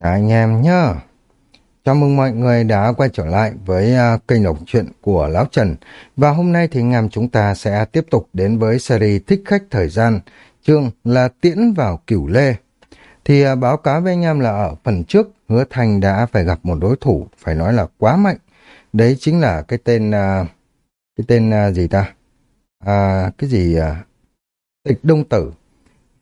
Dạ, anh em nhá. Chào mừng mọi người đã quay trở lại với uh, kênh đọc truyện của Lão Trần. Và hôm nay thì ngàm chúng ta sẽ tiếp tục đến với series Thích Khách Thời Gian. Chương là Tiễn vào Cửu Lê. Thì uh, báo cáo với anh em là ở phần trước Hứa Thành đã phải gặp một đối thủ phải nói là quá mạnh. Đấy chính là cái tên uh, cái tên uh, gì ta? À, cái gì uh, Tịch Đông Tử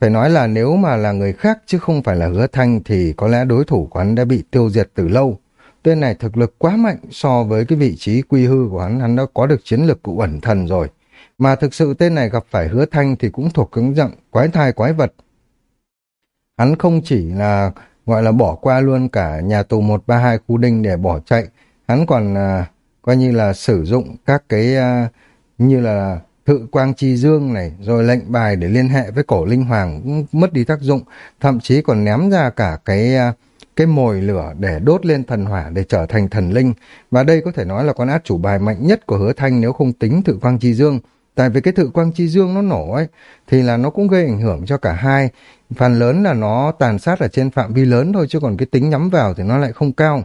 phải nói là nếu mà là người khác chứ không phải là hứa thanh thì có lẽ đối thủ của hắn đã bị tiêu diệt từ lâu. Tên này thực lực quá mạnh so với cái vị trí quy hư của hắn, hắn đã có được chiến lược cụ ẩn thần rồi. Mà thực sự tên này gặp phải hứa thanh thì cũng thuộc cứng dặn quái thai quái vật. Hắn không chỉ là gọi là bỏ qua luôn cả nhà tù 132 khu đinh để bỏ chạy, hắn còn à, coi như là sử dụng các cái à, như là Thự quang chi dương này, rồi lệnh bài để liên hệ với cổ linh hoàng cũng mất đi tác dụng, thậm chí còn ném ra cả cái à, cái mồi lửa để đốt lên thần hỏa để trở thành thần linh. Và đây có thể nói là con át chủ bài mạnh nhất của hứa thanh nếu không tính thự quang chi dương. Tại vì cái thự quang chi dương nó nổ ấy, thì là nó cũng gây ảnh hưởng cho cả hai. Phần lớn là nó tàn sát ở trên phạm vi lớn thôi, chứ còn cái tính nhắm vào thì nó lại không cao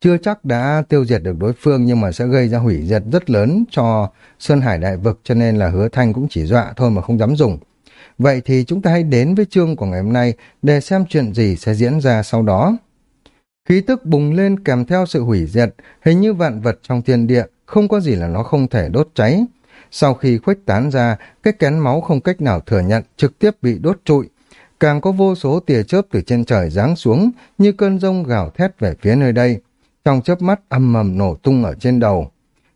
chưa chắc đã tiêu diệt được đối phương nhưng mà sẽ gây ra hủy diệt rất lớn cho Sơn Hải Đại Vực cho nên là hứa thanh cũng chỉ dọa thôi mà không dám dùng. Vậy thì chúng ta hãy đến với chương của ngày hôm nay để xem chuyện gì sẽ diễn ra sau đó. Khí tức bùng lên kèm theo sự hủy diệt, hình như vạn vật trong thiên địa, không có gì là nó không thể đốt cháy. Sau khi khuếch tán ra, cái kén máu không cách nào thừa nhận trực tiếp bị đốt trụi. Càng có vô số tia chớp từ trên trời giáng xuống như cơn rông gào thét về phía nơi đây trong chớp mắt âm mầm nổ tung ở trên đầu.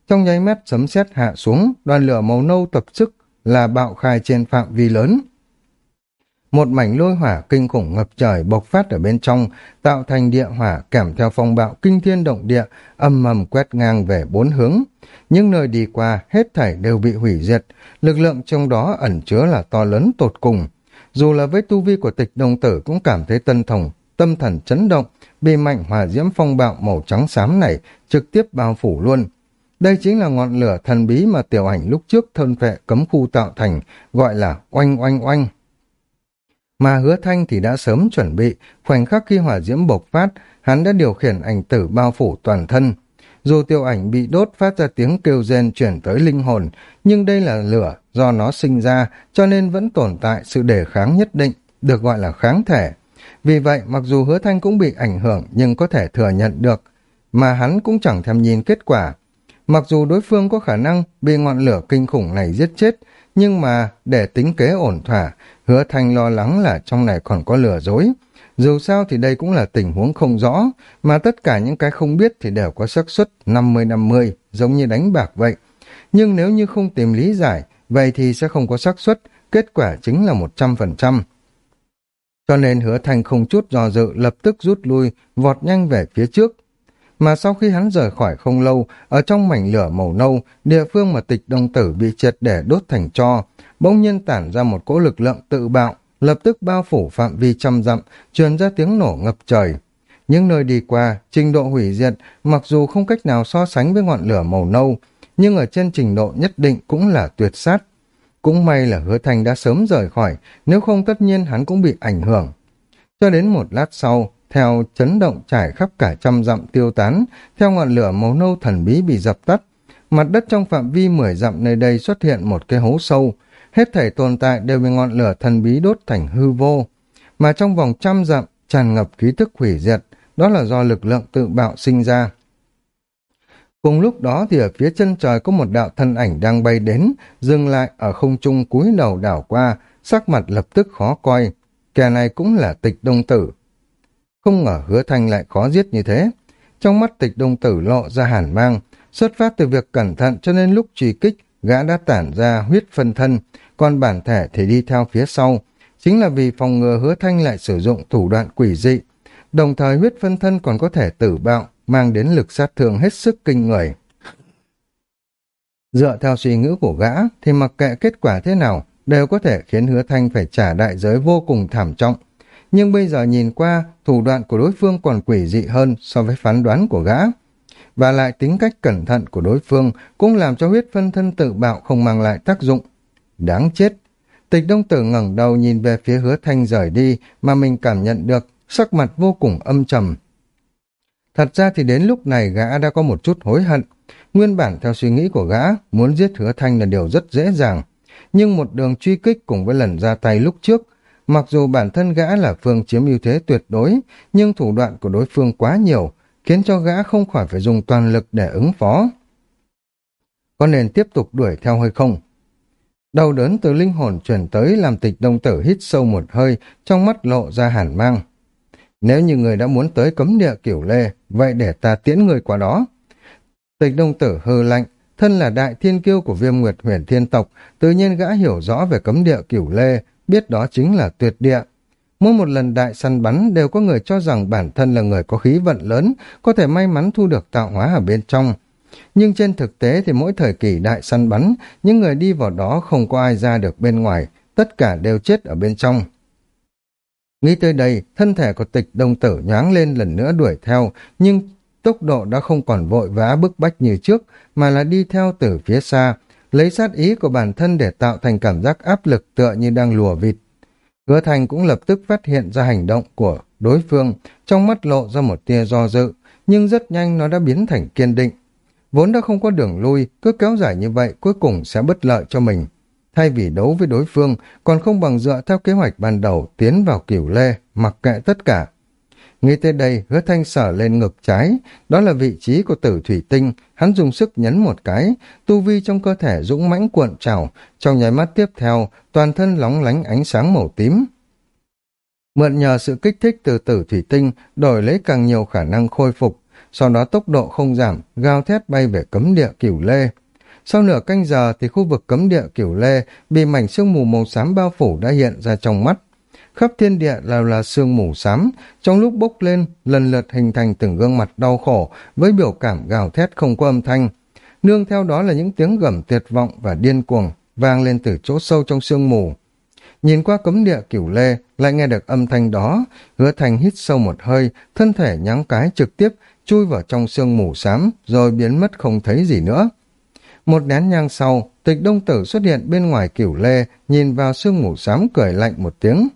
Trong nháy mắt sấm sét hạ xuống, đoàn lửa màu nâu tập sức là bạo khai trên phạm vi lớn. Một mảnh lôi hỏa kinh khủng ngập trời bộc phát ở bên trong, tạo thành địa hỏa kèm theo phong bạo kinh thiên động địa, âm mầm quét ngang về bốn hướng. Những nơi đi qua, hết thảy đều bị hủy diệt, lực lượng trong đó ẩn chứa là to lớn tột cùng. Dù là với tu vi của tịch đồng tử cũng cảm thấy tân thồng, tâm thần chấn động, bị mạnh hỏa diễm phong bạo màu trắng xám này trực tiếp bao phủ luôn. Đây chính là ngọn lửa thần bí mà tiểu ảnh lúc trước thân vệ cấm khu tạo thành, gọi là oanh oanh oanh. Mà hứa thanh thì đã sớm chuẩn bị, khoảnh khắc khi hỏa diễm bộc phát, hắn đã điều khiển ảnh tử bao phủ toàn thân. Dù tiểu ảnh bị đốt phát ra tiếng kêu rên chuyển tới linh hồn, nhưng đây là lửa do nó sinh ra, cho nên vẫn tồn tại sự đề kháng nhất định, được gọi là kháng thể. Vì vậy, mặc dù hứa thanh cũng bị ảnh hưởng nhưng có thể thừa nhận được, mà hắn cũng chẳng thèm nhìn kết quả. Mặc dù đối phương có khả năng bị ngọn lửa kinh khủng này giết chết, nhưng mà để tính kế ổn thỏa, hứa thanh lo lắng là trong này còn có lừa dối. Dù sao thì đây cũng là tình huống không rõ, mà tất cả những cái không biết thì đều có xác suất 50-50, giống như đánh bạc vậy. Nhưng nếu như không tìm lý giải, vậy thì sẽ không có xác suất, kết quả chính là 100%. Cho nên hứa thanh không chút dò dự lập tức rút lui, vọt nhanh về phía trước. Mà sau khi hắn rời khỏi không lâu, ở trong mảnh lửa màu nâu, địa phương mà tịch đông tử bị triệt để đốt thành cho, bỗng nhiên tản ra một cỗ lực lượng tự bạo, lập tức bao phủ phạm vi trăm dặm, truyền ra tiếng nổ ngập trời. Những nơi đi qua, trình độ hủy diệt, mặc dù không cách nào so sánh với ngọn lửa màu nâu, nhưng ở trên trình độ nhất định cũng là tuyệt sát. Cũng may là hứa thành đã sớm rời khỏi, nếu không tất nhiên hắn cũng bị ảnh hưởng. Cho đến một lát sau, theo chấn động trải khắp cả trăm dặm tiêu tán, theo ngọn lửa màu nâu thần bí bị dập tắt, mặt đất trong phạm vi mười dặm nơi đây xuất hiện một cái hố sâu, hết thảy tồn tại đều bị ngọn lửa thần bí đốt thành hư vô, mà trong vòng trăm dặm tràn ngập ký thức hủy diệt, đó là do lực lượng tự bạo sinh ra. Cùng lúc đó thì ở phía chân trời có một đạo thân ảnh đang bay đến, dừng lại ở không trung cúi đầu đảo qua, sắc mặt lập tức khó coi. Kẻ này cũng là tịch đông tử. Không ngờ hứa thanh lại khó giết như thế. Trong mắt tịch đông tử lộ ra hàn mang, xuất phát từ việc cẩn thận cho nên lúc truy kích, gã đã tản ra huyết phân thân, còn bản thể thì đi theo phía sau. Chính là vì phòng ngừa hứa thanh lại sử dụng thủ đoạn quỷ dị. Đồng thời huyết phân thân còn có thể tử bạo, mang đến lực sát thương hết sức kinh người. Dựa theo suy nghĩ của gã, thì mặc kệ kết quả thế nào, đều có thể khiến hứa thanh phải trả đại giới vô cùng thảm trọng. Nhưng bây giờ nhìn qua, thủ đoạn của đối phương còn quỷ dị hơn so với phán đoán của gã. Và lại tính cách cẩn thận của đối phương cũng làm cho huyết phân thân tự bạo không mang lại tác dụng. Đáng chết! Tịch đông tử ngẩng đầu nhìn về phía hứa thanh rời đi mà mình cảm nhận được sắc mặt vô cùng âm trầm. Thật ra thì đến lúc này gã đã có một chút hối hận. Nguyên bản theo suy nghĩ của gã, muốn giết hứa thanh là điều rất dễ dàng. Nhưng một đường truy kích cùng với lần ra tay lúc trước, mặc dù bản thân gã là phương chiếm ưu thế tuyệt đối, nhưng thủ đoạn của đối phương quá nhiều, khiến cho gã không khỏi phải dùng toàn lực để ứng phó. Có nên tiếp tục đuổi theo hay không? Đau đớn từ linh hồn chuyển tới làm tịch đông tử hít sâu một hơi, trong mắt lộ ra hàn mang. Nếu như người đã muốn tới cấm địa kiểu lê, vậy để ta tiễn người qua đó. Tịch đông tử hư lạnh, thân là đại thiên kiêu của viêm nguyệt huyền thiên tộc, tự nhiên gã hiểu rõ về cấm địa kiểu lê, biết đó chính là tuyệt địa. Mỗi một lần đại săn bắn đều có người cho rằng bản thân là người có khí vận lớn, có thể may mắn thu được tạo hóa ở bên trong. Nhưng trên thực tế thì mỗi thời kỳ đại săn bắn, những người đi vào đó không có ai ra được bên ngoài, tất cả đều chết ở bên trong. Nghĩ tới đây, thân thể của tịch đông tử nhoáng lên lần nữa đuổi theo, nhưng tốc độ đã không còn vội vã bức bách như trước, mà là đi theo từ phía xa, lấy sát ý của bản thân để tạo thành cảm giác áp lực tựa như đang lùa vịt. Hứa Thành cũng lập tức phát hiện ra hành động của đối phương, trong mắt lộ ra một tia do dự, nhưng rất nhanh nó đã biến thành kiên định. Vốn đã không có đường lui, cứ kéo dài như vậy cuối cùng sẽ bất lợi cho mình. Thay vì đấu với đối phương, còn không bằng dựa theo kế hoạch ban đầu tiến vào cửu lê, mặc kệ tất cả. ngay tới đây, hứa thanh sở lên ngực trái, đó là vị trí của tử thủy tinh, hắn dùng sức nhấn một cái, tu vi trong cơ thể dũng mãnh cuộn trào, trong nháy mắt tiếp theo, toàn thân lóng lánh ánh sáng màu tím. Mượn nhờ sự kích thích từ tử thủy tinh, đổi lấy càng nhiều khả năng khôi phục, sau đó tốc độ không giảm, gào thét bay về cấm địa cửu lê. Sau nửa canh giờ thì khu vực cấm địa cửu lê bị mảnh sương mù màu xám bao phủ đã hiện ra trong mắt. Khắp thiên địa là là sương mù xám, trong lúc bốc lên, lần lượt hình thành từng gương mặt đau khổ với biểu cảm gào thét không có âm thanh. Nương theo đó là những tiếng gầm tuyệt vọng và điên cuồng vang lên từ chỗ sâu trong sương mù. Nhìn qua cấm địa cửu lê, lại nghe được âm thanh đó, hứa thành hít sâu một hơi, thân thể nhắng cái trực tiếp, chui vào trong sương mù xám, rồi biến mất không thấy gì nữa. Một nén nhang sau, tịch đông tử xuất hiện bên ngoài cửu lê, nhìn vào sương mù xám cười lạnh một tiếng.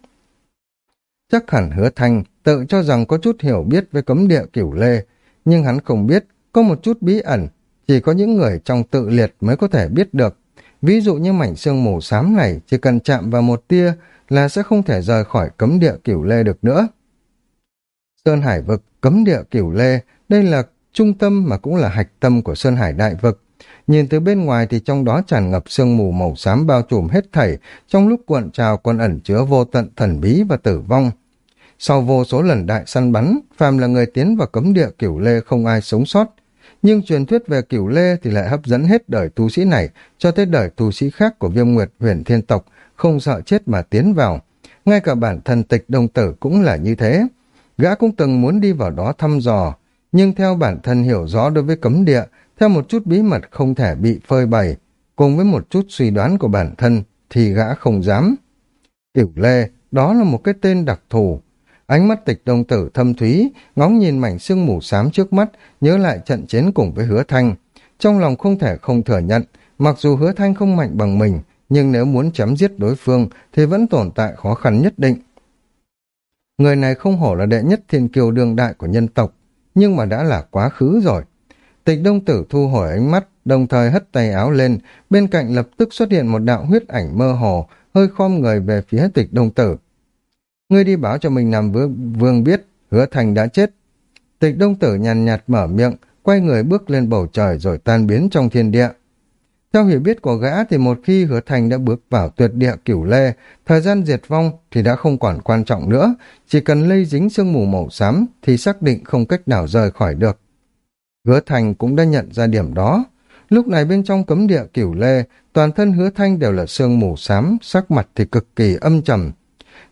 Chắc hẳn hứa thanh tự cho rằng có chút hiểu biết về cấm địa cửu lê, nhưng hắn không biết có một chút bí ẩn, chỉ có những người trong tự liệt mới có thể biết được. Ví dụ như mảnh xương mù xám này chỉ cần chạm vào một tia là sẽ không thể rời khỏi cấm địa cửu lê được nữa. Sơn Hải vực, cấm địa cửu lê, đây là trung tâm mà cũng là hạch tâm của Sơn Hải đại vực. Nhìn từ bên ngoài thì trong đó tràn ngập sương mù màu xám bao trùm hết thảy, trong lúc cuộn trào còn ẩn chứa vô tận thần bí và tử vong. Sau vô số lần đại săn bắn, phàm là người tiến vào cấm địa cửu lê không ai sống sót. Nhưng truyền thuyết về cửu lê thì lại hấp dẫn hết đời tu sĩ này cho tới đời tu sĩ khác của viêm nguyệt huyền thiên tộc, không sợ chết mà tiến vào. Ngay cả bản thân tịch đông tử cũng là như thế. Gã cũng từng muốn đi vào đó thăm dò, nhưng theo bản thân hiểu rõ đối với cấm địa, theo một chút bí mật không thể bị phơi bày, cùng với một chút suy đoán của bản thân, thì gã không dám. tiểu Lê, đó là một cái tên đặc thù. Ánh mắt tịch đông tử thâm thúy, ngóng nhìn mảnh sương mù xám trước mắt, nhớ lại trận chiến cùng với hứa thanh. Trong lòng không thể không thừa nhận, mặc dù hứa thanh không mạnh bằng mình, nhưng nếu muốn chém giết đối phương thì vẫn tồn tại khó khăn nhất định. Người này không hổ là đệ nhất thiên kiều đương đại của nhân tộc, nhưng mà đã là quá khứ rồi. Tịch đông tử thu hồi ánh mắt, đồng thời hất tay áo lên, bên cạnh lập tức xuất hiện một đạo huyết ảnh mơ hồ, hơi khom người về phía tịch đông tử. Ngươi đi báo cho mình nằm vương, vương biết, hứa thành đã chết. Tịch đông tử nhàn nhạt mở miệng, quay người bước lên bầu trời rồi tan biến trong thiên địa. Theo hiểu biết của gã thì một khi hứa thành đã bước vào tuyệt địa cửu lê, thời gian diệt vong thì đã không còn quan trọng nữa, chỉ cần lây dính sương mù màu xám thì xác định không cách nào rời khỏi được. Hứa Thành cũng đã nhận ra điểm đó. Lúc này bên trong cấm địa cửu lê, toàn thân hứa thanh đều là sương mù xám, sắc mặt thì cực kỳ âm trầm.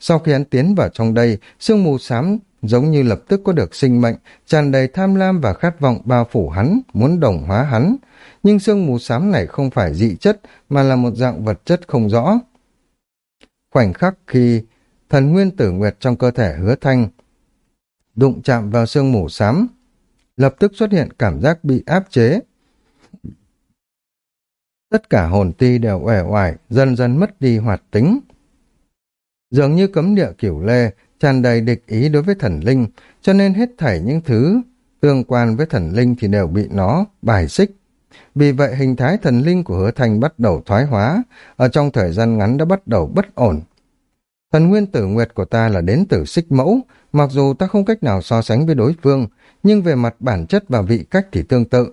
Sau khi hắn tiến vào trong đây, sương mù xám giống như lập tức có được sinh mệnh, tràn đầy tham lam và khát vọng bao phủ hắn, muốn đồng hóa hắn. Nhưng sương mù xám này không phải dị chất, mà là một dạng vật chất không rõ. Khoảnh khắc khi thần nguyên tử nguyệt trong cơ thể hứa thanh đụng chạm vào sương mù xám, lập tức xuất hiện cảm giác bị áp chế. Tất cả hồn ti đều uể oải, dần dần mất đi hoạt tính. Dường như cấm địa kiểu lê, tràn đầy địch ý đối với thần linh, cho nên hết thảy những thứ tương quan với thần linh thì đều bị nó bài xích. Vì vậy hình thái thần linh của hứa thành bắt đầu thoái hóa, ở trong thời gian ngắn đã bắt đầu bất ổn. Thần nguyên tử nguyệt của ta là đến từ xích mẫu, mặc dù ta không cách nào so sánh với đối phương, nhưng về mặt bản chất và vị cách thì tương tự.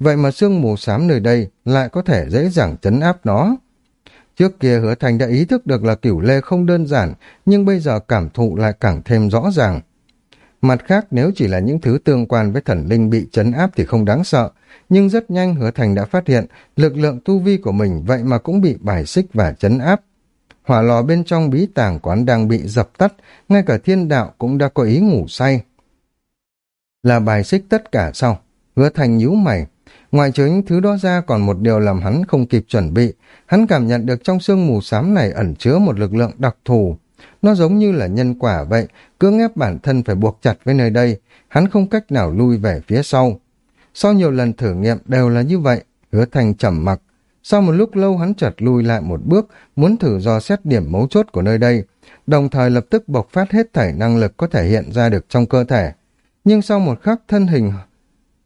Vậy mà sương mù xám nơi đây lại có thể dễ dàng chấn áp nó. Trước kia hứa thành đã ý thức được là cửu lê không đơn giản, nhưng bây giờ cảm thụ lại càng thêm rõ ràng. Mặt khác nếu chỉ là những thứ tương quan với thần linh bị chấn áp thì không đáng sợ, nhưng rất nhanh hứa thành đã phát hiện lực lượng tu vi của mình vậy mà cũng bị bài xích và chấn áp. Hỏa lò bên trong bí tàng quán đang bị dập tắt, ngay cả thiên đạo cũng đã có ý ngủ say. Là bài xích tất cả sau, hứa thành nhíu mày, Ngoài trừ những thứ đó ra còn một điều làm hắn không kịp chuẩn bị. Hắn cảm nhận được trong sương mù xám này ẩn chứa một lực lượng đặc thù. Nó giống như là nhân quả vậy, cưỡng ép bản thân phải buộc chặt với nơi đây. Hắn không cách nào lui về phía sau. Sau nhiều lần thử nghiệm đều là như vậy, hứa thành trầm mặc. Sau một lúc lâu hắn chợt lui lại một bước, muốn thử dò xét điểm mấu chốt của nơi đây, đồng thời lập tức bộc phát hết thảy năng lực có thể hiện ra được trong cơ thể. Nhưng sau một khắc thân hình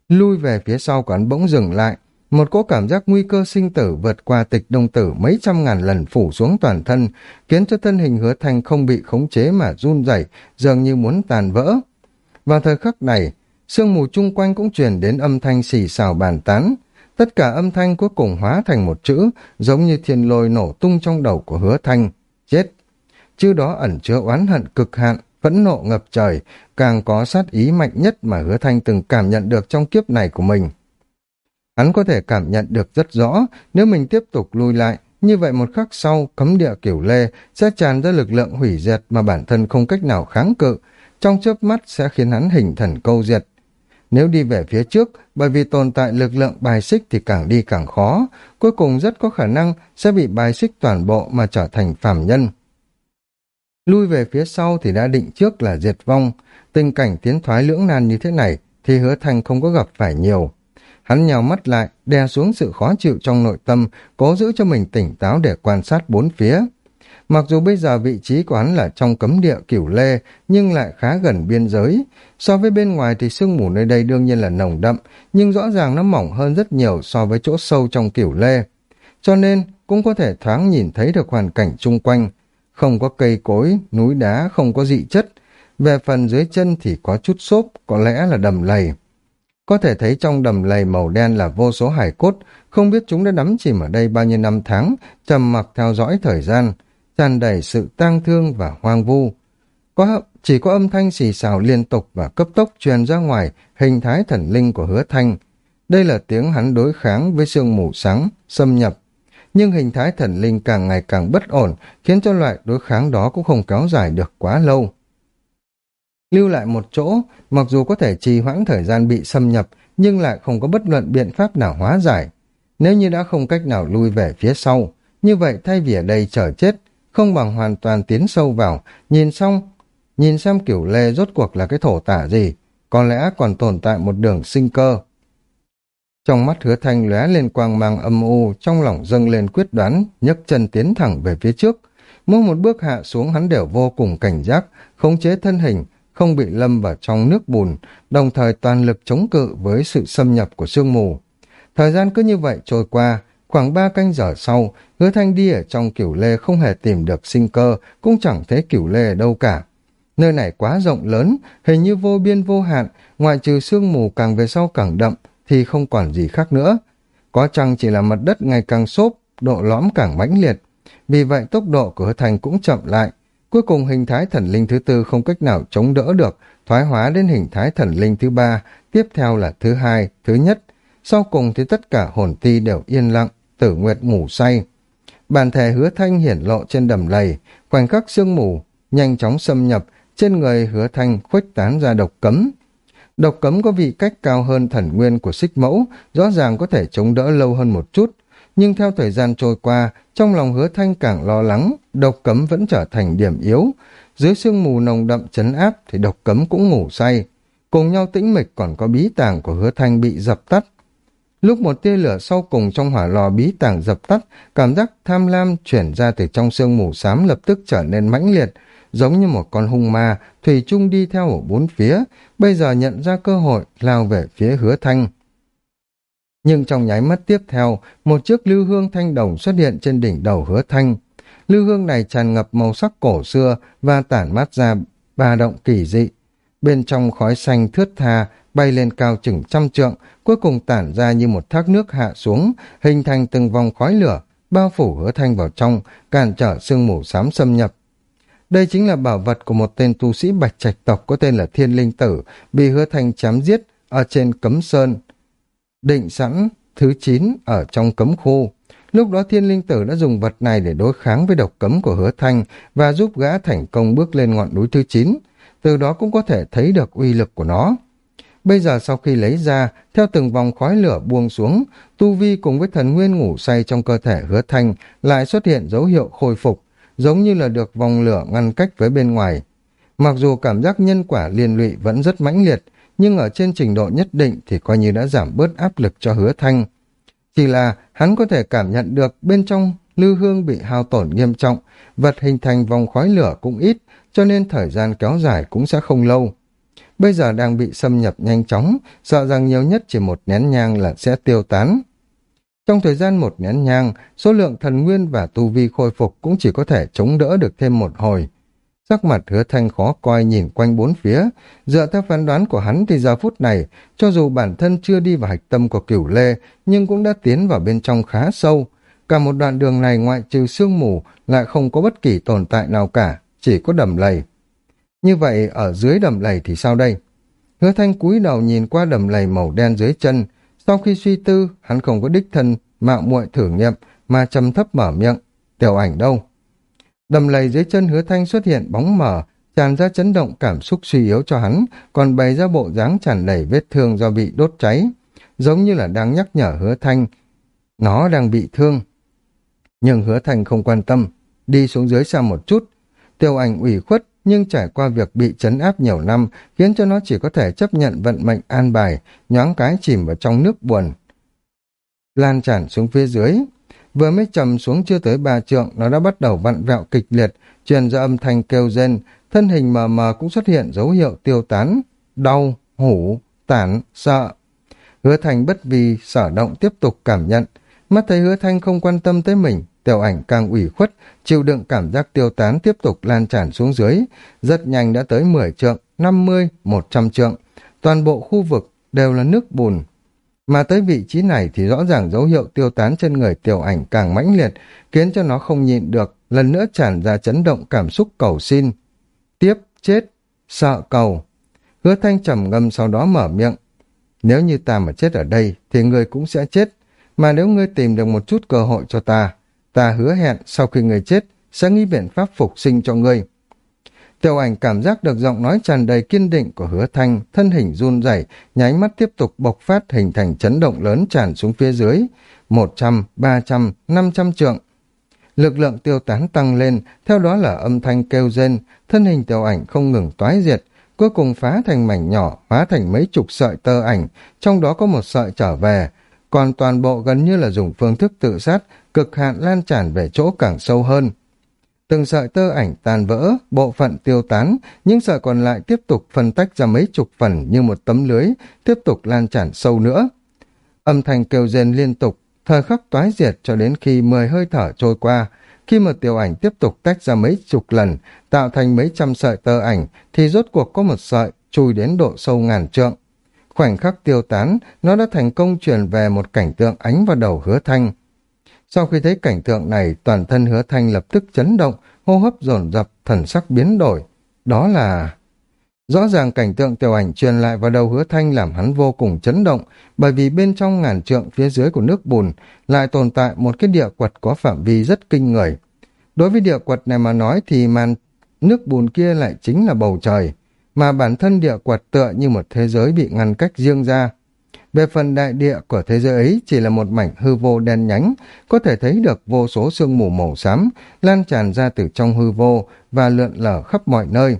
Lui về phía sau của hắn bỗng dừng lại, một cỗ cảm giác nguy cơ sinh tử vượt qua tịch đông tử mấy trăm ngàn lần phủ xuống toàn thân, khiến cho thân hình hứa thanh không bị khống chế mà run rẩy, dường như muốn tàn vỡ. Vào thời khắc này, sương mù chung quanh cũng truyền đến âm thanh xì xào bàn tán. Tất cả âm thanh cuối cùng hóa thành một chữ, giống như thiên lôi nổ tung trong đầu của hứa thanh. Chết! Chứ đó ẩn chứa oán hận cực hạn, phẫn nộ ngập trời, càng có sát ý mạnh nhất mà hứa thanh từng cảm nhận được trong kiếp này của mình. Hắn có thể cảm nhận được rất rõ, nếu mình tiếp tục lui lại, như vậy một khắc sau, cấm địa kiểu lê sẽ tràn ra lực lượng hủy diệt mà bản thân không cách nào kháng cự, trong chớp mắt sẽ khiến hắn hình thần câu diệt. Nếu đi về phía trước, bởi vì tồn tại lực lượng bài xích thì càng đi càng khó, cuối cùng rất có khả năng sẽ bị bài xích toàn bộ mà trở thành phàm nhân. Lui về phía sau thì đã định trước là diệt vong. Tình cảnh tiến thoái lưỡng nan như thế này thì hứa thành không có gặp phải nhiều. Hắn nhào mắt lại, đè xuống sự khó chịu trong nội tâm, cố giữ cho mình tỉnh táo để quan sát bốn phía. Mặc dù bây giờ vị trí của hắn là trong cấm địa cửu lê, nhưng lại khá gần biên giới. So với bên ngoài thì sương mù nơi đây đương nhiên là nồng đậm, nhưng rõ ràng nó mỏng hơn rất nhiều so với chỗ sâu trong cửu lê. Cho nên, cũng có thể thoáng nhìn thấy được hoàn cảnh chung quanh, không có cây cối, núi đá, không có dị chất. Về phần dưới chân thì có chút xốp, có lẽ là đầm lầy. Có thể thấy trong đầm lầy màu đen là vô số hải cốt, không biết chúng đã đắm chìm ở đây bao nhiêu năm tháng, trầm mặc theo dõi thời gian, tràn đầy sự tang thương và hoang vu. Có chỉ có âm thanh xì xào liên tục và cấp tốc truyền ra ngoài hình thái thần linh của hứa thanh. Đây là tiếng hắn đối kháng với sương mù sáng, xâm nhập nhưng hình thái thần linh càng ngày càng bất ổn, khiến cho loại đối kháng đó cũng không kéo dài được quá lâu. Lưu lại một chỗ, mặc dù có thể trì hoãn thời gian bị xâm nhập, nhưng lại không có bất luận biện pháp nào hóa giải. Nếu như đã không cách nào lui về phía sau, như vậy thay vì ở đây chờ chết, không bằng hoàn toàn tiến sâu vào, nhìn xong, nhìn xem kiểu lê rốt cuộc là cái thổ tả gì, có lẽ còn tồn tại một đường sinh cơ. Trong mắt hứa thanh lóe lên quang mang âm u, trong lòng dâng lên quyết đoán, nhấc chân tiến thẳng về phía trước. Mỗi một bước hạ xuống hắn đều vô cùng cảnh giác, khống chế thân hình, không bị lâm vào trong nước bùn, đồng thời toàn lực chống cự với sự xâm nhập của sương mù. Thời gian cứ như vậy trôi qua, khoảng ba canh giờ sau, hứa thanh đi ở trong kiểu lê không hề tìm được sinh cơ, cũng chẳng thấy kiểu lê ở đâu cả. Nơi này quá rộng lớn, hình như vô biên vô hạn, ngoại trừ sương mù càng về sau càng đậm, thì không còn gì khác nữa. Có chăng chỉ là mặt đất ngày càng xốp, độ lõm càng mãnh liệt. Vì vậy tốc độ của hứa thành cũng chậm lại. Cuối cùng hình thái thần linh thứ tư không cách nào chống đỡ được, thoái hóa đến hình thái thần linh thứ ba, tiếp theo là thứ hai, thứ nhất. Sau cùng thì tất cả hồn ti đều yên lặng, tử nguyệt ngủ say. Bàn thề hứa thanh hiển lộ trên đầm lầy, khoảnh khắc sương mù, nhanh chóng xâm nhập, trên người hứa thanh khuếch tán ra độc cấm. Độc cấm có vị cách cao hơn thần nguyên của xích mẫu, rõ ràng có thể chống đỡ lâu hơn một chút. Nhưng theo thời gian trôi qua, trong lòng hứa thanh càng lo lắng, độc cấm vẫn trở thành điểm yếu. Dưới sương mù nồng đậm chấn áp thì độc cấm cũng ngủ say. Cùng nhau tĩnh mịch còn có bí tàng của hứa thanh bị dập tắt. Lúc một tia lửa sau cùng trong hỏa lò bí tàng dập tắt, cảm giác tham lam chuyển ra từ trong sương mù xám lập tức trở nên mãnh liệt, giống như một con hung ma, Thủy chung đi theo ở bốn phía, bây giờ nhận ra cơ hội lao về phía hứa thanh. Nhưng trong nháy mắt tiếp theo, một chiếc lưu hương thanh đồng xuất hiện trên đỉnh đầu hứa thanh. Lưu hương này tràn ngập màu sắc cổ xưa và tản mát ra ba động kỳ dị. Bên trong khói xanh thướt tha, bay lên cao chừng trăm trượng, cuối cùng tản ra như một thác nước hạ xuống, hình thành từng vòng khói lửa, bao phủ hứa thanh vào trong, cản trở sương mù xám xâm nhập. Đây chính là bảo vật của một tên tu sĩ bạch trạch tộc có tên là Thiên Linh Tử, bị hứa thanh chém giết ở trên cấm sơn. Định sẵn thứ 9 ở trong cấm khu. Lúc đó Thiên Linh Tử đã dùng vật này để đối kháng với độc cấm của hứa thanh và giúp gã thành công bước lên ngọn núi thứ 9. Từ đó cũng có thể thấy được uy lực của nó. Bây giờ sau khi lấy ra, theo từng vòng khói lửa buông xuống, tu vi cùng với thần nguyên ngủ say trong cơ thể hứa thanh lại xuất hiện dấu hiệu khôi phục, giống như là được vòng lửa ngăn cách với bên ngoài. Mặc dù cảm giác nhân quả liên lụy vẫn rất mãnh liệt, nhưng ở trên trình độ nhất định thì coi như đã giảm bớt áp lực cho hứa thanh. Chỉ là hắn có thể cảm nhận được bên trong lưu hương bị hao tổn nghiêm trọng, vật hình thành vòng khói lửa cũng ít, cho nên thời gian kéo dài cũng sẽ không lâu bây giờ đang bị xâm nhập nhanh chóng, sợ rằng nhiều nhất chỉ một nén nhang là sẽ tiêu tán. Trong thời gian một nén nhang, số lượng thần nguyên và tu vi khôi phục cũng chỉ có thể chống đỡ được thêm một hồi. Sắc mặt hứa thanh khó coi nhìn quanh bốn phía, dựa theo phán đoán của hắn thì giờ phút này, cho dù bản thân chưa đi vào hạch tâm của cửu lê, nhưng cũng đã tiến vào bên trong khá sâu. Cả một đoạn đường này ngoại trừ sương mù lại không có bất kỳ tồn tại nào cả, chỉ có đầm lầy. Như vậy ở dưới đầm lầy thì sao đây? Hứa thanh cúi đầu nhìn qua đầm lầy màu đen dưới chân. Sau khi suy tư, hắn không có đích thân mạo muội thử nghiệm mà trầm thấp mở miệng. Tiểu ảnh đâu? Đầm lầy dưới chân hứa thanh xuất hiện bóng mở, tràn ra chấn động cảm xúc suy yếu cho hắn, còn bày ra bộ dáng tràn đầy vết thương do bị đốt cháy. Giống như là đang nhắc nhở hứa thanh. Nó đang bị thương. Nhưng hứa thanh không quan tâm, đi xuống dưới xa một chút. Tiểu ảnh ủy khuất nhưng trải qua việc bị chấn áp nhiều năm khiến cho nó chỉ có thể chấp nhận vận mệnh an bài, nhoáng cái chìm vào trong nước buồn. Lan tràn xuống phía dưới, vừa mới trầm xuống chưa tới ba trượng, nó đã bắt đầu vặn vẹo kịch liệt, truyền ra âm thanh kêu rên, thân hình mờ mờ cũng xuất hiện dấu hiệu tiêu tán, đau, hủ, tản, sợ. Hứa Thành bất vì sở động tiếp tục cảm nhận, mắt thấy Hứa Thanh không quan tâm tới mình, Tiểu ảnh càng ủy khuất, chịu đựng cảm giác tiêu tán tiếp tục lan tràn xuống dưới, rất nhanh đã tới 10 trượng, 50, 100 trượng. Toàn bộ khu vực đều là nước bùn. Mà tới vị trí này thì rõ ràng dấu hiệu tiêu tán trên người tiểu ảnh càng mãnh liệt, khiến cho nó không nhịn được, lần nữa tràn ra chấn động cảm xúc cầu xin. Tiếp, chết, sợ cầu. Hứa thanh trầm ngâm sau đó mở miệng. Nếu như ta mà chết ở đây thì người cũng sẽ chết, mà nếu ngươi tìm được một chút cơ hội cho ta, ta hứa hẹn sau khi người chết sẽ nghĩ biện pháp phục sinh cho ngươi. Tiểu ảnh cảm giác được giọng nói tràn đầy kiên định của hứa thanh, thân hình run rẩy, nháy mắt tiếp tục bộc phát hình thành chấn động lớn tràn xuống phía dưới, một trăm, ba trăm, năm trăm trượng. Lực lượng tiêu tán tăng lên, theo đó là âm thanh kêu rên, thân hình tiểu ảnh không ngừng toái diệt, cuối cùng phá thành mảnh nhỏ, phá thành mấy chục sợi tơ ảnh, trong đó có một sợi trở về, còn toàn bộ gần như là dùng phương thức tự sát, cực hạn lan tràn về chỗ càng sâu hơn. Từng sợi tơ ảnh tan vỡ, bộ phận tiêu tán, những sợi còn lại tiếp tục phân tách ra mấy chục phần như một tấm lưới, tiếp tục lan tràn sâu nữa. Âm thanh kêu rên liên tục, thời khắc toái diệt cho đến khi mười hơi thở trôi qua. Khi mà tiêu ảnh tiếp tục tách ra mấy chục lần, tạo thành mấy trăm sợi tơ ảnh, thì rốt cuộc có một sợi chui đến độ sâu ngàn trượng. Khoảnh khắc tiêu tán, nó đã thành công truyền về một cảnh tượng ánh vào đầu hứa thanh. Sau khi thấy cảnh tượng này, toàn thân hứa thanh lập tức chấn động, hô hấp dồn dập, thần sắc biến đổi. Đó là... Rõ ràng cảnh tượng tiểu ảnh truyền lại vào đầu hứa thanh làm hắn vô cùng chấn động, bởi vì bên trong ngàn trượng phía dưới của nước bùn lại tồn tại một cái địa quật có phạm vi rất kinh người. Đối với địa quật này mà nói thì màn nước bùn kia lại chính là bầu trời, mà bản thân địa quật tựa như một thế giới bị ngăn cách riêng ra. Về phần đại địa của thế giới ấy chỉ là một mảnh hư vô đen nhánh, có thể thấy được vô số sương mù màu xám lan tràn ra từ trong hư vô và lượn lở khắp mọi nơi.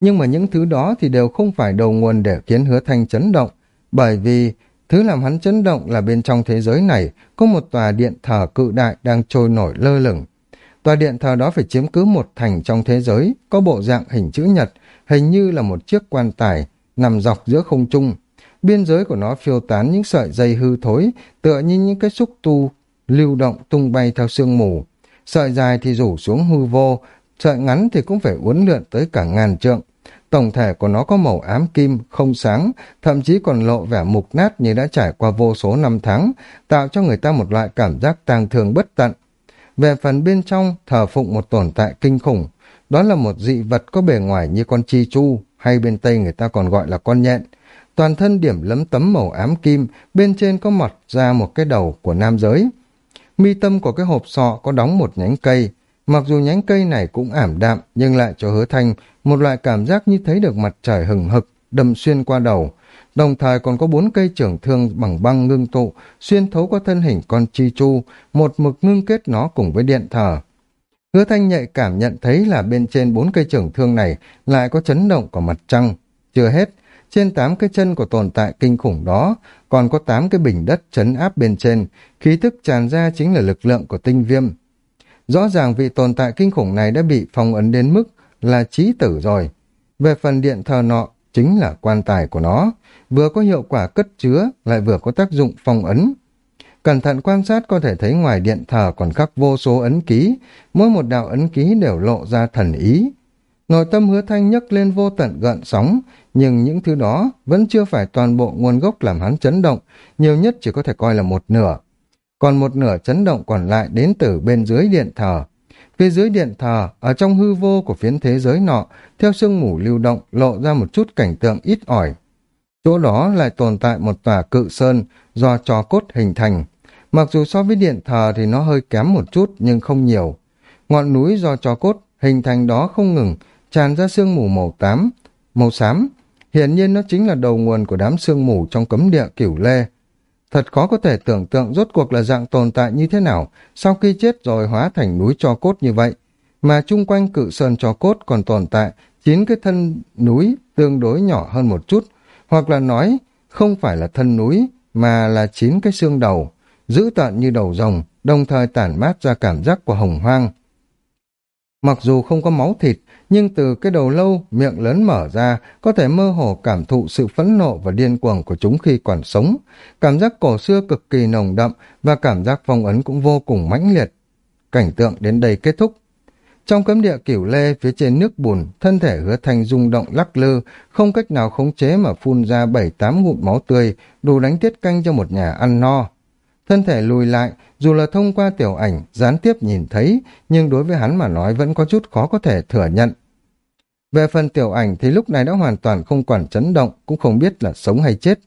Nhưng mà những thứ đó thì đều không phải đầu nguồn để khiến hứa thanh chấn động, bởi vì thứ làm hắn chấn động là bên trong thế giới này có một tòa điện thờ cự đại đang trôi nổi lơ lửng. Tòa điện thờ đó phải chiếm cứ một thành trong thế giới, có bộ dạng hình chữ nhật, hình như là một chiếc quan tài, nằm dọc giữa không trung. Biên giới của nó phiêu tán những sợi dây hư thối, tựa như những cái xúc tu lưu động tung bay theo sương mù. Sợi dài thì rủ xuống hư vô, sợi ngắn thì cũng phải uốn lượn tới cả ngàn trượng. Tổng thể của nó có màu ám kim, không sáng, thậm chí còn lộ vẻ mục nát như đã trải qua vô số năm tháng, tạo cho người ta một loại cảm giác tang thương bất tận. Về phần bên trong, thờ phụng một tồn tại kinh khủng. Đó là một dị vật có bề ngoài như con chi chu, hay bên Tây người ta còn gọi là con nhện. Toàn thân điểm lấm tấm màu ám kim, bên trên có mọt ra một cái đầu của nam giới. Mi tâm của cái hộp sọ có đóng một nhánh cây. Mặc dù nhánh cây này cũng ảm đạm, nhưng lại cho hứa thanh một loại cảm giác như thấy được mặt trời hừng hực, đâm xuyên qua đầu. Đồng thời còn có bốn cây trưởng thương bằng băng ngưng tụ, xuyên thấu qua thân hình con chi chu, một mực ngưng kết nó cùng với điện thờ. Hứa thanh nhạy cảm nhận thấy là bên trên bốn cây trưởng thương này lại có chấn động của mặt trăng. Chưa hết, trên tám cái chân của tồn tại kinh khủng đó còn có tám cái bình đất chấn áp bên trên, khí thức tràn ra chính là lực lượng của tinh viêm. Rõ ràng vị tồn tại kinh khủng này đã bị phong ấn đến mức là trí tử rồi. Về phần điện thờ nọ, chính là quan tài của nó, vừa có hiệu quả cất chứa, lại vừa có tác dụng phong ấn. Cẩn thận quan sát có thể thấy ngoài điện thờ còn khắc vô số ấn ký, mỗi một đạo ấn ký đều lộ ra thần ý. Nội tâm hứa thanh nhấc lên vô tận gợn sóng, nhưng những thứ đó vẫn chưa phải toàn bộ nguồn gốc làm hắn chấn động, nhiều nhất chỉ có thể coi là một nửa. Còn một nửa chấn động còn lại đến từ bên dưới điện thờ. Phía dưới điện thờ, ở trong hư vô của phiến thế giới nọ, theo sương mù lưu động lộ ra một chút cảnh tượng ít ỏi. Chỗ đó lại tồn tại một tòa cự sơn do trò cốt hình thành. Mặc dù so với điện thờ thì nó hơi kém một chút nhưng không nhiều. Ngọn núi do trò cốt hình thành đó không ngừng tràn ra sương mù màu tám, màu xám. Hiển nhiên nó chính là đầu nguồn của đám sương mù trong cấm địa cửu lê. Thật khó có thể tưởng tượng rốt cuộc là dạng tồn tại như thế nào sau khi chết rồi hóa thành núi cho cốt như vậy. Mà chung quanh cự sơn cho cốt còn tồn tại chín cái thân núi tương đối nhỏ hơn một chút, hoặc là nói không phải là thân núi mà là chín cái xương đầu, dữ tợn như đầu rồng, đồng thời tản mát ra cảm giác của hồng hoang. Mặc dù không có máu thịt, nhưng từ cái đầu lâu, miệng lớn mở ra, có thể mơ hồ cảm thụ sự phẫn nộ và điên cuồng của chúng khi còn sống. Cảm giác cổ xưa cực kỳ nồng đậm và cảm giác phong ấn cũng vô cùng mãnh liệt. Cảnh tượng đến đây kết thúc. Trong cấm địa cửu lê phía trên nước bùn, thân thể hứa thanh rung động lắc lư, không cách nào khống chế mà phun ra bảy tám ngụm máu tươi, đủ đánh tiết canh cho một nhà ăn no. Thân thể lùi lại, dù là thông qua tiểu ảnh, gián tiếp nhìn thấy, nhưng đối với hắn mà nói vẫn có chút khó có thể thừa nhận. Về phần tiểu ảnh thì lúc này đã hoàn toàn không quản chấn động, cũng không biết là sống hay chết.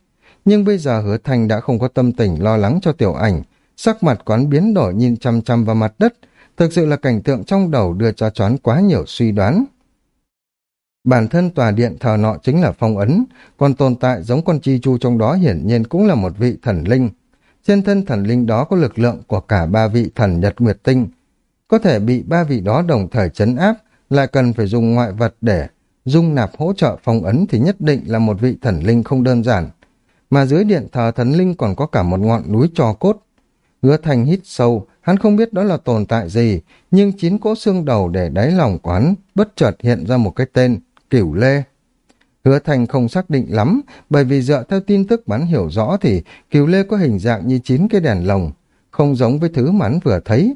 Nhưng bây giờ hứa thành đã không có tâm tình lo lắng cho tiểu ảnh, sắc mặt quán biến đổi nhìn chăm chăm vào mặt đất, thực sự là cảnh tượng trong đầu đưa cho choán quá nhiều suy đoán. Bản thân tòa điện thờ nọ chính là phong ấn, còn tồn tại giống con chi chu trong đó hiển nhiên cũng là một vị thần linh. Trên thân thần linh đó có lực lượng của cả ba vị thần Nhật Nguyệt Tinh. Có thể bị ba vị đó đồng thời chấn áp, lại cần phải dùng ngoại vật để dung nạp hỗ trợ phong ấn thì nhất định là một vị thần linh không đơn giản. Mà dưới điện thờ thần linh còn có cả một ngọn núi trò cốt. Hứa thành hít sâu, hắn không biết đó là tồn tại gì, nhưng chín cỗ xương đầu để đáy lòng quán bất chợt hiện ra một cái tên, cửu lê. Hứa Thành không xác định lắm, bởi vì dựa theo tin tức bắn hiểu rõ thì Kiều Lê có hình dạng như chín cái đèn lồng, không giống với thứ mà vừa thấy.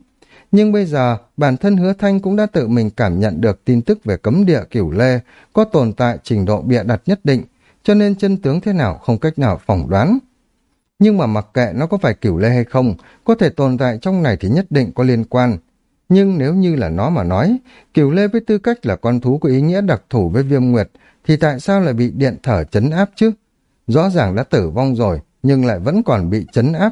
Nhưng bây giờ, bản thân Hứa Thanh cũng đã tự mình cảm nhận được tin tức về cấm địa Kiều Lê có tồn tại trình độ bịa đặt nhất định, cho nên chân tướng thế nào không cách nào phỏng đoán. Nhưng mà mặc kệ nó có phải Kiều Lê hay không, có thể tồn tại trong này thì nhất định có liên quan. Nhưng nếu như là nó mà nói, Kiều Lê với tư cách là con thú có ý nghĩa đặc thù với viêm nguyệt, thì tại sao lại bị điện thở chấn áp chứ? Rõ ràng đã tử vong rồi, nhưng lại vẫn còn bị chấn áp.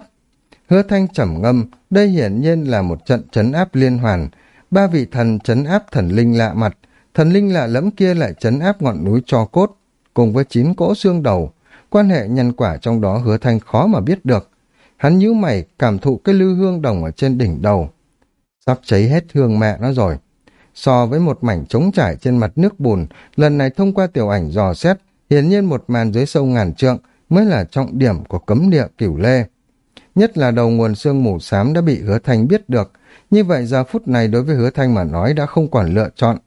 Hứa thanh trầm ngâm, đây hiển nhiên là một trận chấn áp liên hoàn. Ba vị thần chấn áp thần linh lạ mặt, thần linh lạ lẫm kia lại chấn áp ngọn núi cho cốt, cùng với chín cỗ xương đầu. Quan hệ nhân quả trong đó hứa thanh khó mà biết được. Hắn nhíu mày cảm thụ cái lư hương đồng ở trên đỉnh đầu. Sắp cháy hết hương mẹ nó rồi. So với một mảnh trống trải trên mặt nước bùn, lần này thông qua tiểu ảnh dò xét, hiển nhiên một màn dưới sâu ngàn trượng mới là trọng điểm của cấm địa cửu lê. Nhất là đầu nguồn xương mù xám đã bị hứa Thanh biết được, như vậy giờ phút này đối với hứa thanh mà nói đã không còn lựa chọn.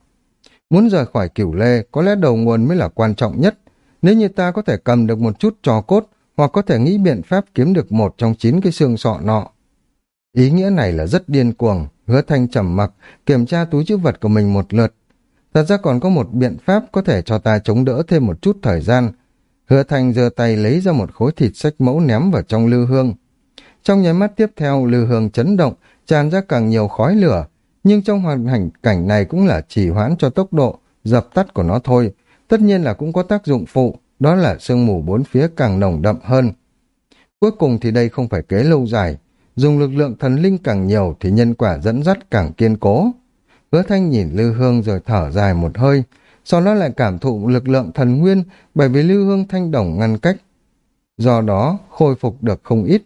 Muốn rời khỏi cửu lê, có lẽ đầu nguồn mới là quan trọng nhất. Nếu như ta có thể cầm được một chút trò cốt, hoặc có thể nghĩ biện pháp kiếm được một trong chín cái xương sọ nọ. Ý nghĩa này là rất điên cuồng, hứa thanh trầm mặc, kiểm tra túi chữ vật của mình một lượt. Thật ra còn có một biện pháp có thể cho ta chống đỡ thêm một chút thời gian. Hứa thanh giơ tay lấy ra một khối thịt sách mẫu ném vào trong lư hương. Trong nháy mắt tiếp theo, lư hương chấn động, tràn ra càng nhiều khói lửa, nhưng trong hoàn cảnh cảnh này cũng là chỉ hoãn cho tốc độ, dập tắt của nó thôi. Tất nhiên là cũng có tác dụng phụ, đó là sương mù bốn phía càng nồng đậm hơn. Cuối cùng thì đây không phải kế lâu dài, dùng lực lượng thần linh càng nhiều thì nhân quả dẫn dắt càng kiên cố. Hứa thanh nhìn Lư Hương rồi thở dài một hơi, sau đó lại cảm thụ lực lượng thần nguyên bởi vì Lư Hương thanh đồng ngăn cách. Do đó, khôi phục được không ít.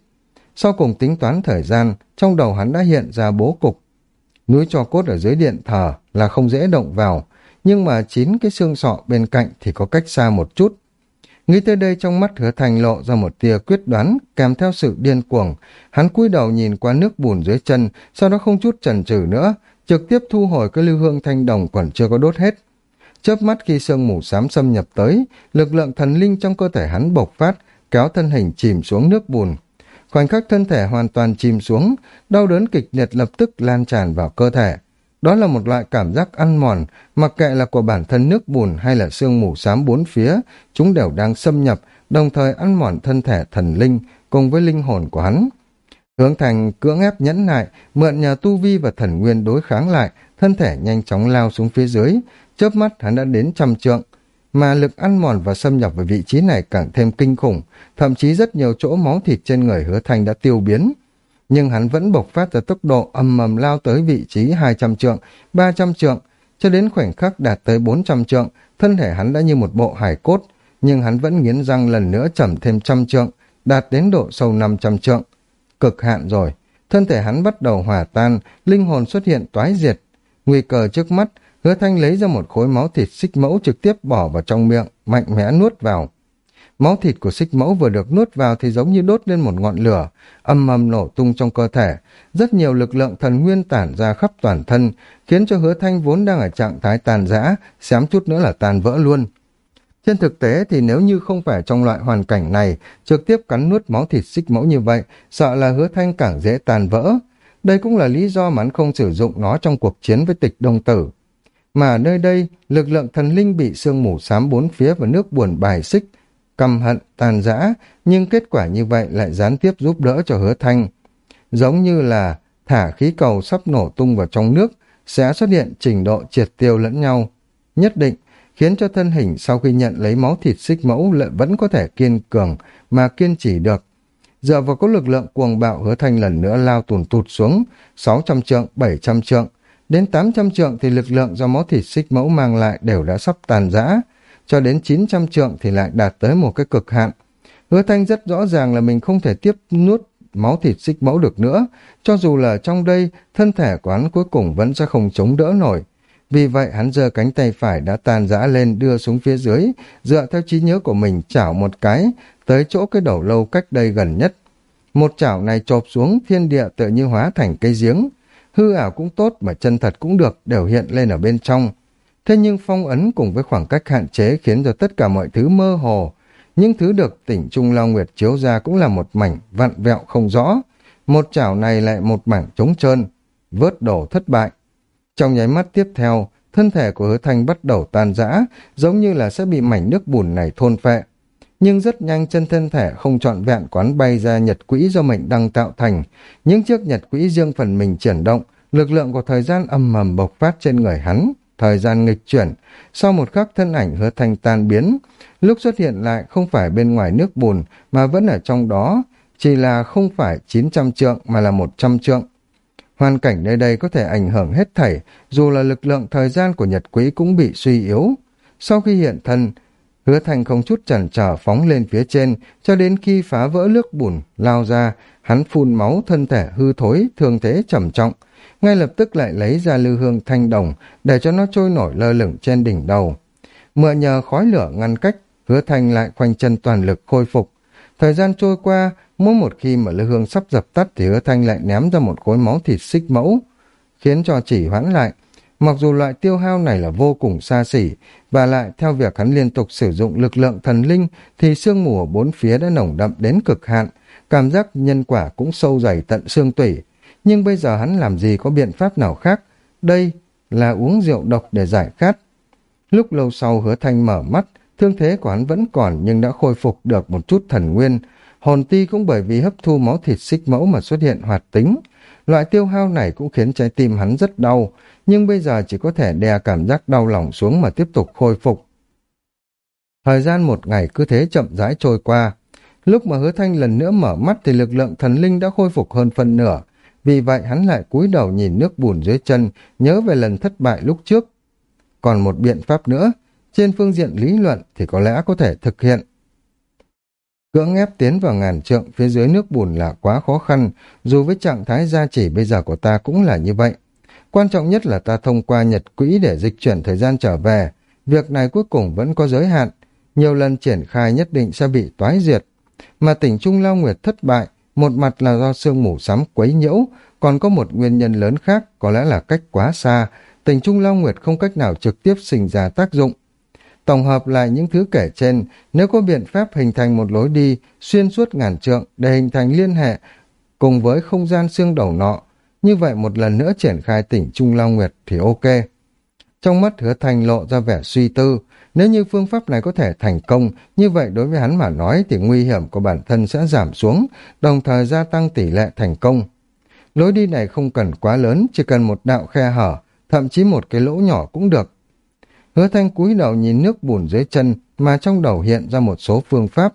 Sau cùng tính toán thời gian, trong đầu hắn đã hiện ra bố cục. Núi cho cốt ở dưới điện thờ là không dễ động vào, nhưng mà chín cái xương sọ bên cạnh thì có cách xa một chút. Nghĩ tới đây trong mắt hứa thành lộ ra một tia quyết đoán, kèm theo sự điên cuồng. Hắn cúi đầu nhìn qua nước bùn dưới chân, sau đó không chút chần chừ nữa, trực tiếp thu hồi cái lưu hương thanh đồng còn chưa có đốt hết. Chớp mắt khi sương mù xám xâm nhập tới, lực lượng thần linh trong cơ thể hắn bộc phát, kéo thân hình chìm xuống nước bùn. Khoảnh khắc thân thể hoàn toàn chìm xuống, đau đớn kịch liệt lập tức lan tràn vào cơ thể. Đó là một loại cảm giác ăn mòn, mặc kệ là của bản thân nước bùn hay là sương mù xám bốn phía, chúng đều đang xâm nhập, đồng thời ăn mòn thân thể thần linh cùng với linh hồn của hắn. Hướng thành cưỡng ép nhẫn nại, mượn nhờ tu vi và thần nguyên đối kháng lại, thân thể nhanh chóng lao xuống phía dưới, chớp mắt hắn đã đến trăm trượng. Mà lực ăn mòn và xâm nhập vào vị trí này càng thêm kinh khủng, thậm chí rất nhiều chỗ máu thịt trên người hứa thành đã tiêu biến nhưng hắn vẫn bộc phát ra tốc độ ầm ầm lao tới vị trí 200 trượng, 300 trượng, cho đến khoảnh khắc đạt tới 400 trượng, thân thể hắn đã như một bộ hải cốt, nhưng hắn vẫn nghiến răng lần nữa chầm thêm trăm trượng, đạt đến độ sâu 500 trượng. Cực hạn rồi, thân thể hắn bắt đầu hỏa tan, linh hồn xuất hiện toái diệt. Nguy cơ trước mắt, hứa thanh lấy ra một khối máu thịt xích mẫu trực tiếp bỏ vào trong miệng, mạnh mẽ nuốt vào. Máu thịt của xích mẫu vừa được nuốt vào thì giống như đốt lên một ngọn lửa, âm âm nổ tung trong cơ thể. Rất nhiều lực lượng thần nguyên tản ra khắp toàn thân, khiến cho hứa thanh vốn đang ở trạng thái tàn rã, xém chút nữa là tàn vỡ luôn. Trên thực tế thì nếu như không phải trong loại hoàn cảnh này, trực tiếp cắn nuốt máu thịt xích mẫu như vậy, sợ là hứa thanh càng dễ tàn vỡ. Đây cũng là lý do mà hắn không sử dụng nó trong cuộc chiến với tịch đông tử. Mà nơi đây, lực lượng thần linh bị sương mù xám bốn phía và nước buồn bài xích, căm hận, tàn giã, nhưng kết quả như vậy lại gián tiếp giúp đỡ cho hứa thanh. Giống như là thả khí cầu sắp nổ tung vào trong nước, sẽ xuất hiện trình độ triệt tiêu lẫn nhau. Nhất định, khiến cho thân hình sau khi nhận lấy máu thịt xích mẫu lại vẫn có thể kiên cường mà kiên trì được. Dựa vào có lực lượng cuồng bạo hứa thanh lần nữa lao tùn tụt xuống 600 trượng, 700 trượng. Đến 800 trượng thì lực lượng do máu thịt xích mẫu mang lại đều đã sắp tàn giã cho đến 900 trượng thì lại đạt tới một cái cực hạn. Hứa Thanh rất rõ ràng là mình không thể tiếp nuốt máu thịt xích mẫu được nữa, cho dù là trong đây, thân thể của hắn cuối cùng vẫn sẽ không chống đỡ nổi. Vì vậy hắn giơ cánh tay phải đã tàn rã lên đưa xuống phía dưới, dựa theo trí nhớ của mình chảo một cái, tới chỗ cái đầu lâu cách đây gần nhất. Một chảo này chộp xuống thiên địa tự như hóa thành cây giếng. Hư ảo cũng tốt mà chân thật cũng được đều hiện lên ở bên trong. Thế nhưng phong ấn cùng với khoảng cách hạn chế khiến cho tất cả mọi thứ mơ hồ. Những thứ được tỉnh Trung Lao Nguyệt chiếu ra cũng là một mảnh vặn vẹo không rõ. Một chảo này lại một mảng trống trơn, vớt đổ thất bại. Trong nháy mắt tiếp theo, thân thể của hứa thanh bắt đầu tan rã, giống như là sẽ bị mảnh nước bùn này thôn phệ. Nhưng rất nhanh chân thân thể không trọn vẹn quán bay ra nhật quỹ do mệnh đăng tạo thành. Những chiếc nhật quỹ riêng phần mình chuyển động, lực lượng của thời gian âm mầm bộc phát trên người hắn thời gian nghịch chuyển, sau một khắc thân ảnh hứa thanh tan biến, lúc xuất hiện lại không phải bên ngoài nước bùn mà vẫn ở trong đó, chỉ là không phải 900 trượng mà là 100 trượng. Hoàn cảnh nơi đây có thể ảnh hưởng hết thảy, dù là lực lượng thời gian của Nhật Quý cũng bị suy yếu. Sau khi hiện thân, hứa thành không chút chần trở phóng lên phía trên, cho đến khi phá vỡ nước bùn, lao ra, hắn phun máu thân thể hư thối, thương thế trầm trọng, ngay lập tức lại lấy ra lư hương thanh đồng để cho nó trôi nổi lơ lửng trên đỉnh đầu. Mượn nhờ khói lửa ngăn cách, hứa thanh lại khoanh chân toàn lực khôi phục. Thời gian trôi qua, mỗi một khi mà lư hương sắp dập tắt thì hứa thanh lại ném ra một khối máu thịt xích mẫu. khiến cho chỉ hoãn lại. Mặc dù loại tiêu hao này là vô cùng xa xỉ, và lại theo việc hắn liên tục sử dụng lực lượng thần linh thì sương mù ở bốn phía đã nồng đậm đến cực hạn, cảm giác nhân quả cũng sâu dày tận xương tủy. Nhưng bây giờ hắn làm gì có biện pháp nào khác, đây là uống rượu độc để giải khát. Lúc lâu sau hứa thanh mở mắt, thương thế của hắn vẫn còn nhưng đã khôi phục được một chút thần nguyên, hồn ti cũng bởi vì hấp thu máu thịt xích mẫu mà xuất hiện hoạt tính. Loại tiêu hao này cũng khiến trái tim hắn rất đau, nhưng bây giờ chỉ có thể đè cảm giác đau lòng xuống mà tiếp tục khôi phục. Thời gian một ngày cứ thế chậm rãi trôi qua. Lúc mà hứa thanh lần nữa mở mắt thì lực lượng thần linh đã khôi phục hơn phần nửa. Vì vậy hắn lại cúi đầu nhìn nước bùn dưới chân, nhớ về lần thất bại lúc trước. Còn một biện pháp nữa, trên phương diện lý luận thì có lẽ có thể thực hiện. Cưỡng ép tiến vào ngàn trượng phía dưới nước bùn là quá khó khăn, dù với trạng thái gia chỉ bây giờ của ta cũng là như vậy. Quan trọng nhất là ta thông qua nhật quỹ để dịch chuyển thời gian trở về. Việc này cuối cùng vẫn có giới hạn. Nhiều lần triển khai nhất định sẽ bị toái diệt. Mà tỉnh Trung Lao Nguyệt thất bại, một mặt là do sương mù sắm quấy nhiễu, còn có một nguyên nhân lớn khác có lẽ là cách quá xa. Tỉnh Trung Lao Nguyệt không cách nào trực tiếp sinh ra tác dụng. Tổng hợp lại những thứ kể trên, nếu có biện pháp hình thành một lối đi xuyên suốt ngàn trượng để hình thành liên hệ cùng với không gian xương đầu nọ, như vậy một lần nữa triển khai tỉnh Trung Long Nguyệt thì ok. Trong mắt hứa thành lộ ra vẻ suy tư, nếu như phương pháp này có thể thành công, như vậy đối với hắn mà nói thì nguy hiểm của bản thân sẽ giảm xuống, đồng thời gia tăng tỷ lệ thành công. Lối đi này không cần quá lớn, chỉ cần một đạo khe hở, thậm chí một cái lỗ nhỏ cũng được. Hứa thanh cúi đầu nhìn nước bùn dưới chân mà trong đầu hiện ra một số phương pháp.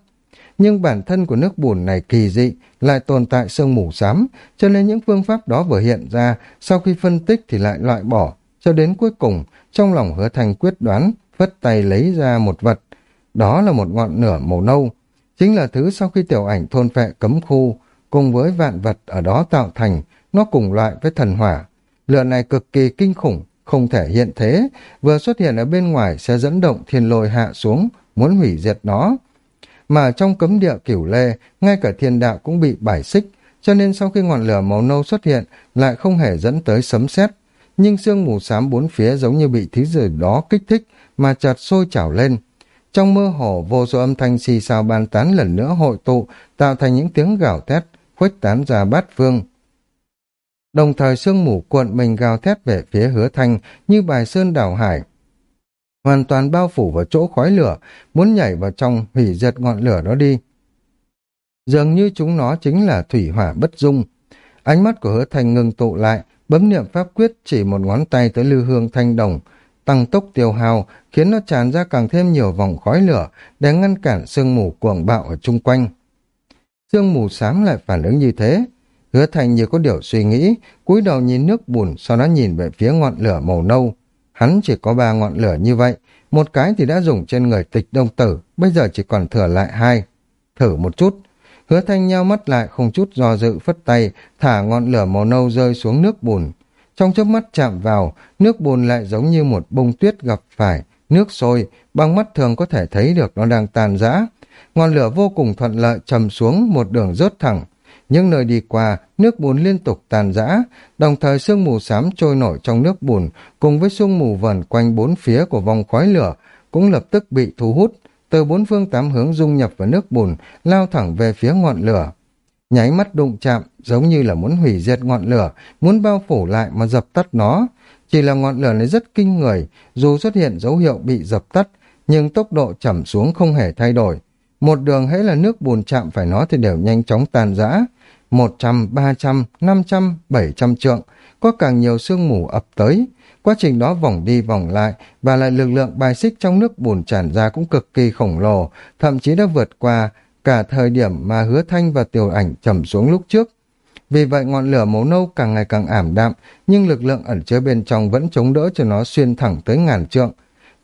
Nhưng bản thân của nước bùn này kỳ dị, lại tồn tại sương mù xám, cho nên những phương pháp đó vừa hiện ra, sau khi phân tích thì lại loại bỏ, cho đến cuối cùng, trong lòng hứa thanh quyết đoán, phất tay lấy ra một vật. Đó là một ngọn lửa màu nâu, chính là thứ sau khi tiểu ảnh thôn phệ cấm khu, cùng với vạn vật ở đó tạo thành, nó cùng loại với thần hỏa. Lửa này cực kỳ kinh khủng, không thể hiện thế, vừa xuất hiện ở bên ngoài sẽ dẫn động thiên lôi hạ xuống, muốn hủy diệt nó. Mà trong cấm địa cửu lê, ngay cả thiên đạo cũng bị bài xích, cho nên sau khi ngọn lửa màu nâu xuất hiện, lại không hề dẫn tới sấm sét nhưng sương mù xám bốn phía giống như bị thứ gì đó kích thích mà chợt sôi trào lên. Trong mơ hồ, vô số âm thanh xì xào bàn tán lần nữa hội tụ, tạo thành những tiếng gào thét, khuếch tán ra bát phương. Đồng thời sương mù cuộn mình gào thét về phía hứa thanh như bài sơn đảo hải, hoàn toàn bao phủ vào chỗ khói lửa, muốn nhảy vào trong hủy diệt ngọn lửa đó đi. Dường như chúng nó chính là thủy hỏa bất dung. Ánh mắt của hứa thanh ngừng tụ lại, bấm niệm pháp quyết chỉ một ngón tay tới lư hương thanh đồng, tăng tốc tiêu hao, khiến nó tràn ra càng thêm nhiều vòng khói lửa để ngăn cản sương mù cuồng bạo ở chung quanh. Sương mù xám lại phản ứng như thế. Hứa thành như có điều suy nghĩ, cúi đầu nhìn nước bùn, sau đó nhìn về phía ngọn lửa màu nâu. Hắn chỉ có ba ngọn lửa như vậy, một cái thì đã dùng trên người tịch đông tử, bây giờ chỉ còn thừa lại hai. Thử một chút. Hứa thanh nheo mắt lại không chút do dự phất tay, thả ngọn lửa màu nâu rơi xuống nước bùn. Trong chớp mắt chạm vào, nước bùn lại giống như một bông tuyết gặp phải, nước sôi, bằng mắt thường có thể thấy được nó đang tàn rã. Ngọn lửa vô cùng thuận lợi trầm xuống một đường rớt thẳng. Những nơi đi qua, nước bùn liên tục tàn rã, đồng thời sương mù xám trôi nổi trong nước bùn, cùng với sương mù vần quanh bốn phía của vòng khói lửa, cũng lập tức bị thu hút, từ bốn phương tám hướng dung nhập vào nước bùn, lao thẳng về phía ngọn lửa. Nháy mắt đụng chạm, giống như là muốn hủy diệt ngọn lửa, muốn bao phủ lại mà dập tắt nó. Chỉ là ngọn lửa này rất kinh người, dù xuất hiện dấu hiệu bị dập tắt, nhưng tốc độ chậm xuống không hề thay đổi. Một đường hãy là nước bùn chạm phải nó thì đều nhanh chóng tàn rã. Một trăm, ba trăm, năm trăm, bảy trăm trượng, có càng nhiều sương mù ập tới. Quá trình đó vòng đi vòng lại và lại lực lượng bài xích trong nước bùn tràn ra cũng cực kỳ khổng lồ, thậm chí đã vượt qua cả thời điểm mà hứa thanh và tiểu ảnh trầm xuống lúc trước. Vì vậy ngọn lửa màu nâu càng ngày càng ảm đạm, nhưng lực lượng ẩn chứa bên trong vẫn chống đỡ cho nó xuyên thẳng tới ngàn trượng.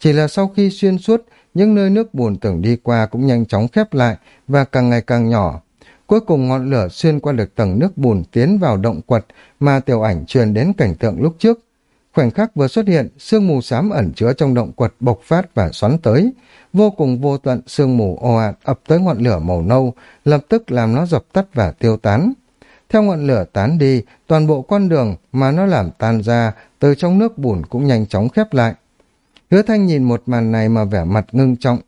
Chỉ là sau khi xuyên suốt, những nơi nước bùn tưởng đi qua cũng nhanh chóng khép lại và càng ngày càng nhỏ. Cuối cùng ngọn lửa xuyên qua được tầng nước bùn tiến vào động quật mà tiểu ảnh truyền đến cảnh tượng lúc trước. Khoảnh khắc vừa xuất hiện, sương mù xám ẩn chứa trong động quật bộc phát và xoắn tới. Vô cùng vô tận sương mù ồ ạt ập tới ngọn lửa màu nâu, lập tức làm nó dập tắt và tiêu tán. Theo ngọn lửa tán đi, toàn bộ con đường mà nó làm tan ra từ trong nước bùn cũng nhanh chóng khép lại. Hứa Thanh nhìn một màn này mà vẻ mặt ngưng trọng.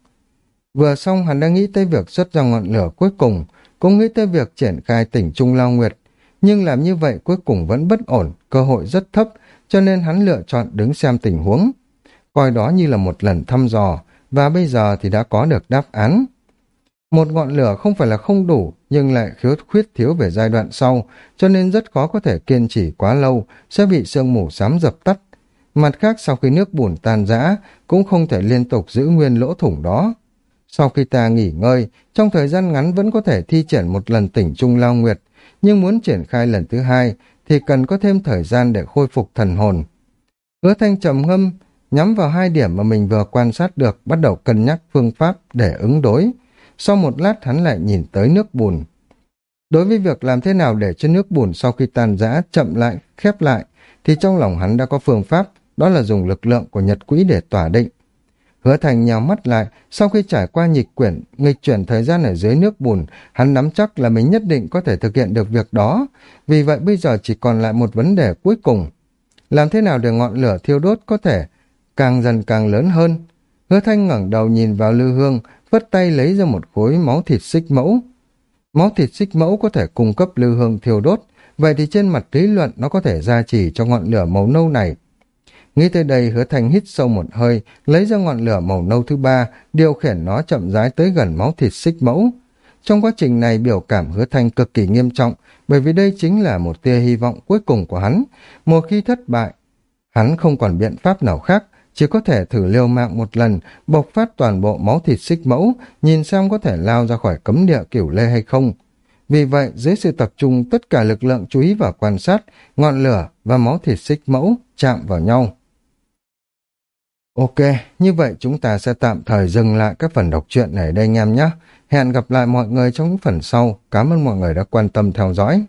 Vừa xong hắn đã nghĩ tới việc xuất ra ngọn lửa cuối cùng, cũng nghĩ tới việc triển khai tỉnh Trung Lao Nguyệt. Nhưng làm như vậy cuối cùng vẫn bất ổn, cơ hội rất thấp, cho nên hắn lựa chọn đứng xem tình huống. Coi đó như là một lần thăm dò, và bây giờ thì đã có được đáp án. Một ngọn lửa không phải là không đủ, nhưng lại khiếu khuyết thiếu về giai đoạn sau, cho nên rất khó có thể kiên trì quá lâu, sẽ bị sương mù xám dập tắt. Mặt khác sau khi nước bùn tan rã, cũng không thể liên tục giữ nguyên lỗ thủng đó. Sau khi ta nghỉ ngơi, trong thời gian ngắn vẫn có thể thi triển một lần tỉnh trung lao nguyệt, nhưng muốn triển khai lần thứ hai thì cần có thêm thời gian để khôi phục thần hồn. Hứa thanh trầm ngâm, nhắm vào hai điểm mà mình vừa quan sát được, bắt đầu cân nhắc phương pháp để ứng đối. Sau một lát hắn lại nhìn tới nước bùn. Đối với việc làm thế nào để cho nước bùn sau khi tan rã chậm lại, khép lại, thì trong lòng hắn đã có phương pháp, đó là dùng lực lượng của nhật quỹ để tỏa định. Hứa Thành nhào mắt lại, sau khi trải qua nhịch quyển, nghịch chuyển thời gian ở dưới nước bùn, hắn nắm chắc là mình nhất định có thể thực hiện được việc đó. Vì vậy bây giờ chỉ còn lại một vấn đề cuối cùng. Làm thế nào để ngọn lửa thiêu đốt có thể càng dần càng lớn hơn? Hứa Thanh ngẩng đầu nhìn vào lư hương, vất tay lấy ra một khối máu thịt xích mẫu. Máu thịt xích mẫu có thể cung cấp lư hương thiêu đốt, vậy thì trên mặt lý luận nó có thể gia trì cho ngọn lửa màu nâu này. Nghĩ tới đây hứa thanh hít sâu một hơi, lấy ra ngọn lửa màu nâu thứ ba, điều khiển nó chậm rãi tới gần máu thịt xích mẫu. Trong quá trình này biểu cảm hứa thanh cực kỳ nghiêm trọng, bởi vì đây chính là một tia hy vọng cuối cùng của hắn. Một khi thất bại, hắn không còn biện pháp nào khác, chỉ có thể thử liều mạng một lần, bộc phát toàn bộ máu thịt xích mẫu, nhìn xem có thể lao ra khỏi cấm địa kiểu lê hay không. Vì vậy, dưới sự tập trung tất cả lực lượng chú ý và quan sát, ngọn lửa và máu thịt xích mẫu chạm vào nhau. Ok, như vậy chúng ta sẽ tạm thời dừng lại các phần đọc truyện này đây anh em nhé. Hẹn gặp lại mọi người trong những phần sau. Cảm ơn mọi người đã quan tâm theo dõi.